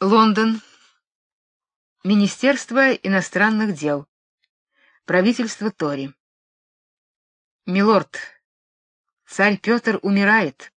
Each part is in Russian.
Лондон. Министерство иностранных дел. Правительство Тори. Милорд, царь Петр умирает.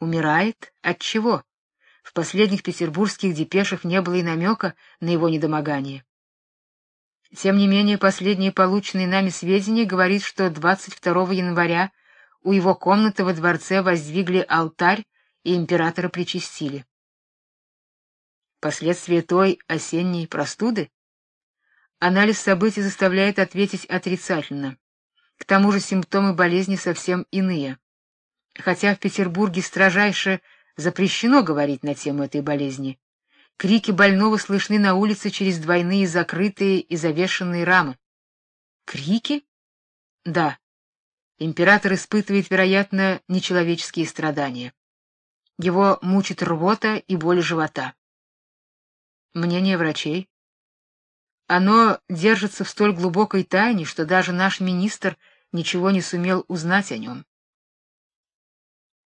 Умирает? От чего? В последних петербургских депешах не было и намека на его недомогание. Тем не менее, последние полученные нами сведения говорит, что 22 января у его комнаты во дворце воздвигли алтарь и императора причастили. Последствия той осенней простуды? Анализ событий заставляет ответить отрицательно. К тому же симптомы болезни совсем иные. Хотя в Петербурге строжайше запрещено говорить на тему этой болезни, крики больного слышны на улице через двойные закрытые и завешенные рамы. Крики? Да. Император испытывает, вероятно, нечеловеческие страдания. Его мучит рвота и боль живота. Мнение врачей. Оно держится в столь глубокой тайне, что даже наш министр ничего не сумел узнать о нем.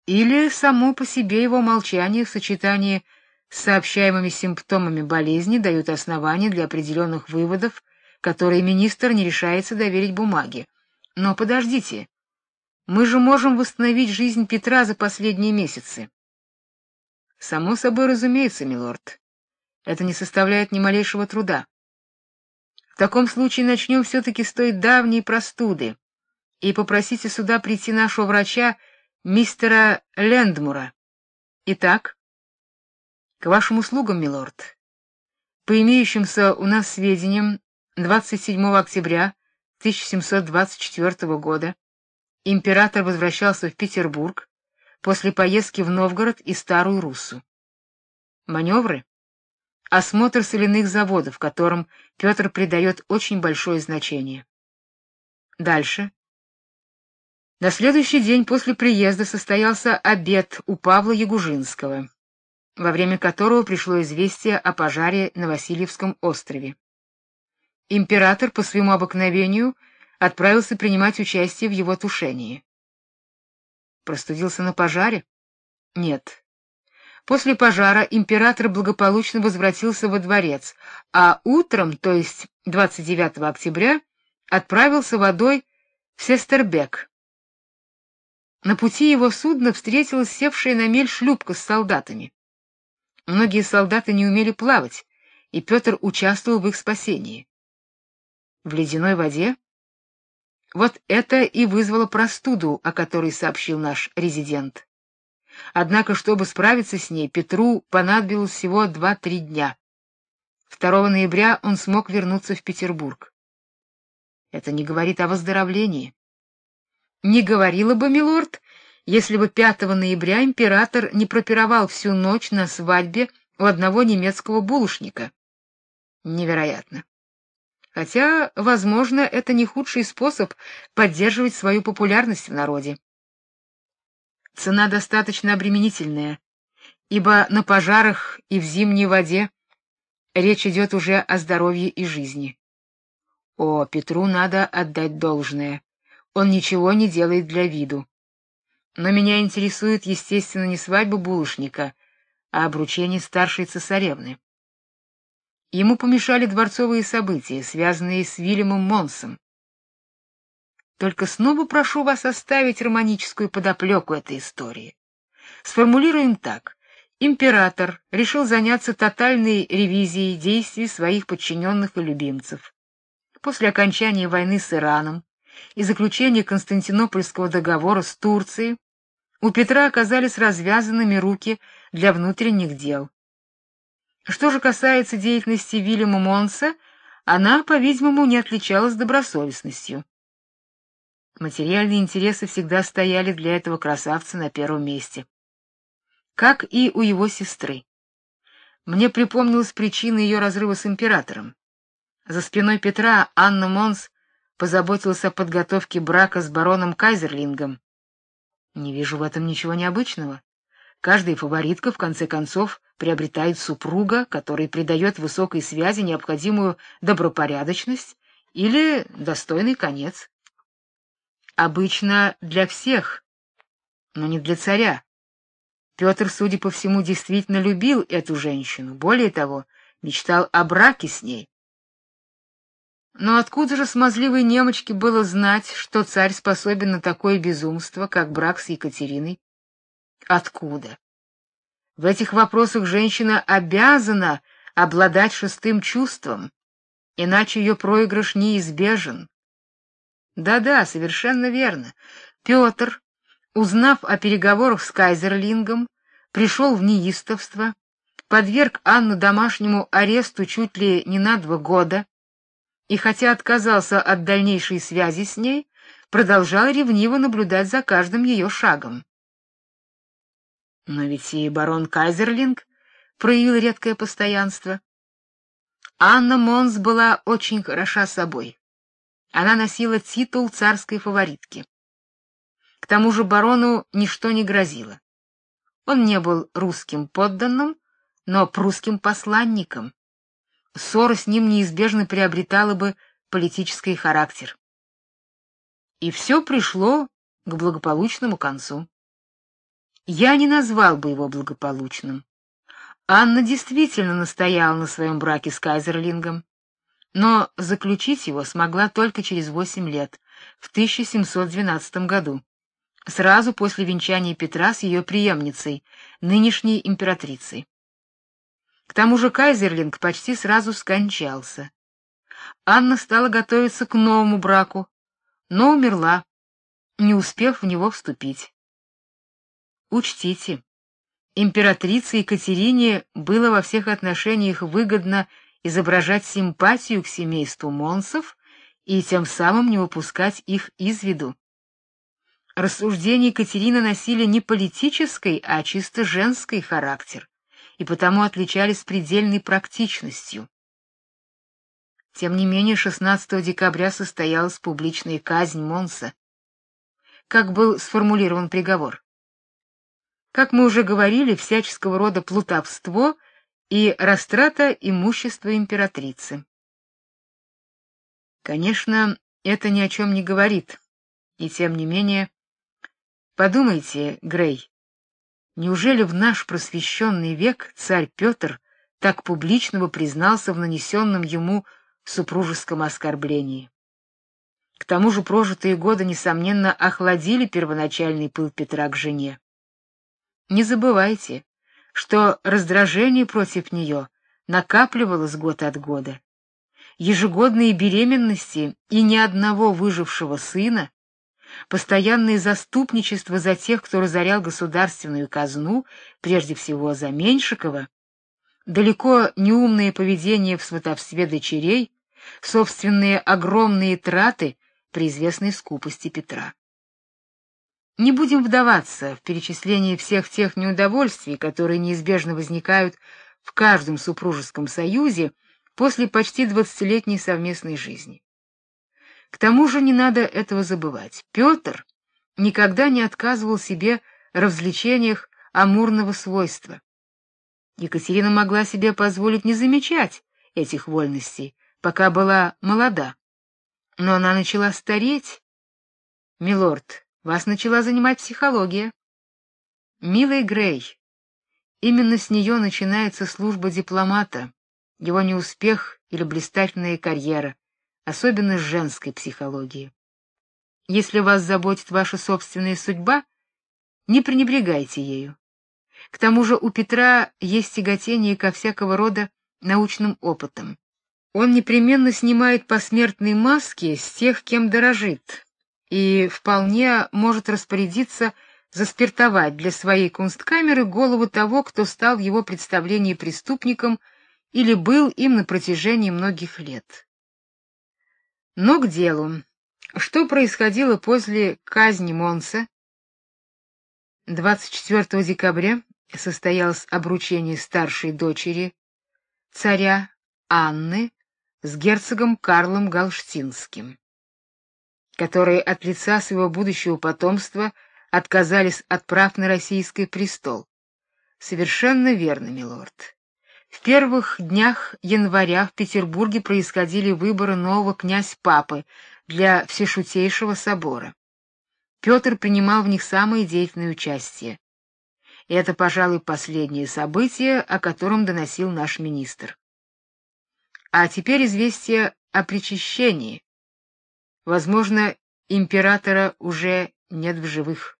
Или само по себе его молчание в сочетании с сообщаемыми симптомами болезни дают основания для определенных выводов, которые министр не решается доверить бумаге. Но подождите. Мы же можем восстановить жизнь Петра за последние месяцы. Само собой разумеется, милорд. Это не составляет ни малейшего труда. В таком случае начнем все-таки с той давней простуды и попросите сюда прийти нашего врача, мистера Лендмура. Итак, к вашим услугам, милорд. По имеющимся у нас сведениям, 27 октября 1724 года император возвращался в Петербург после поездки в Новгород и Старую Руссу. Маневры? Осмотр соляных заводов, которым Петр придает очень большое значение. Дальше. На следующий день после приезда состоялся обед у Павла Ягужинского, во время которого пришло известие о пожаре на Васильевском острове. Император по своему обыкновению отправился принимать участие в его тушении. Простудился на пожаре? Нет. После пожара император благополучно возвратился во дворец, а утром, то есть 29 октября, отправился водой в Сестербек. На пути его судна встретилась севшая на мель шлюпка с солдатами. Многие солдаты не умели плавать, и Петр участвовал в их спасении. В ледяной воде вот это и вызвало простуду, о которой сообщил наш резидент. Однако, чтобы справиться с ней, Петру понадобилось всего два-три дня. 2 ноября он смог вернуться в Петербург. Это не говорит о выздоровлении. Не говорила бы, милорд, если бы 5 ноября император не пропировал всю ночь на свадьбе у одного немецкого булочника. Невероятно. Хотя, возможно, это не худший способ поддерживать свою популярность в народе. Цена достаточно обременительная, ибо на пожарах и в зимней воде речь идет уже о здоровье и жизни. О, Петру надо отдать должное. Он ничего не делает для виду. Но меня интересует, естественно, не свадьба булочника, а обручение старшей цесаревны. Ему помешали дворцовые события, связанные с Вильямом Монсом. Только снова прошу вас оставить романическую подоплеку этой истории. Сформулируем так: император решил заняться тотальной ревизией действий своих подчиненных и любимцев. После окончания войны с Ираном и заключения Константинопольского договора с Турцией у Петра оказались развязанными руки для внутренних дел. Что же касается деятельности Вильяма Монса, она, по-видимому, не отличалась добросовестностью. Материальные интересы всегда стояли для этого красавца на первом месте. Как и у его сестры. Мне припомнилась причина ее разрыва с императором. За спиной Петра Анна Монс позаботилась о подготовке брака с бароном Кайзерлингом. Не вижу в этом ничего необычного. Каждая фаворитка в конце концов приобретает супруга, который придает высокой связи необходимую добропорядочность или достойный конец. Обычно для всех, но не для царя. Петр, судя по всему, действительно любил эту женщину, более того, мечтал о браке с ней. Но откуда же смазливой немочке было знать, что царь способен на такое безумство, как брак с Екатериной? Откуда? В этих вопросах женщина обязана обладать шестым чувством, иначе ее проигрыш неизбежен. Да-да, совершенно верно. Петр, узнав о переговорах с кайзерлингом, пришел в неистовство, подверг Анну домашнему аресту чуть ли не на два года и хотя отказался от дальнейшей связи с ней, продолжал ревниво наблюдать за каждым ее шагом. Но ведь и барон Кайзерлинг проявил редкое постоянство. Анна Монс была очень хороша собой. Она носила титул царской фаворитки. К тому же барону ничто не грозило. Он не был русским подданным, но прусским посланником. Ссора с ним неизбежно приобретала бы политический характер. И все пришло к благополучному концу. Я не назвал бы его благополучным. Анна действительно настояла на своем браке с Кайзерлингом, но заключить его смогла только через восемь лет, в 1712 году, сразу после венчания Петра с ее преемницей, нынешней императрицей. К тому же Кайзерлинг почти сразу скончался. Анна стала готовиться к новому браку, но умерла, не успев в него вступить. Учтите, императрице Екатерине было во всех отношениях выгодно изображать симпатию к семейству Монсов и тем самым не выпускать их из виду. Рассуждения Екатерины носили не политический, а чисто женский характер и потому отличались предельной практичностью. Тем не менее, 16 декабря состоялась публичная казнь Монса. Как был сформулирован приговор? Как мы уже говорили, всяческого рода плутовство и растрата имущества императрицы. Конечно, это ни о чем не говорит. И тем не менее, подумайте, Грей, неужели в наш просвещенный век царь Петр так публично бы признался в нанесенном ему супружеском оскорблении? К тому же прожитые годы несомненно охладили первоначальный пыл Петра к жене. Не забывайте, что раздражение против нее накапливалось год от года. Ежегодные беременности и ни одного выжившего сына, постоянное заступничество за тех, кто разорял государственную казну, прежде всего за Меньшикова, далеко неумное поведение в сватовстве дочерей, собственные огромные траты при известной скупости Петра. Не будем вдаваться в перечисление всех тех неудовольствий, которые неизбежно возникают в каждом супружеском союзе после почти двадцатилетней совместной жизни. К тому же не надо этого забывать. Петр никогда не отказывал себе в развлечениях амурного свойства. Екатерина могла себе позволить не замечать этих вольностей, пока была молода. Но она начала стареть. Милорд, вас начала занимать психология. Милый Грей, именно с нее начинается служба дипломата, его неуспех или блистательная карьера, особенно с женской психологии. Если вас заботит ваша собственная судьба, не пренебрегайте ею. К тому же у Петра есть тяготение ко всякого рода научным опытам. Он непременно снимает посмертные маски с тех, кем дорожит, и вполне может распорядиться заспиртовать для своей кунсткамеры голову того, кто стал его представлении преступником или был им на протяжении многих лет. Но к делу. Что происходило после казни Монса? 24 декабря состоялось обручение старшей дочери царя Анны с герцогом Карлом Галштинским которые от лица своего будущего потомства отказались от прав на российский престол. Совершенно верно, милорд. В первых днях января в Петербурге происходили выборы нового князь-папы для Всешутейшего собора. Петр принимал в них самое деятельное участие. И это, пожалуй, последнее событие, о котором доносил наш министр. А теперь известие о причащении. Возможно, императора уже нет в живых.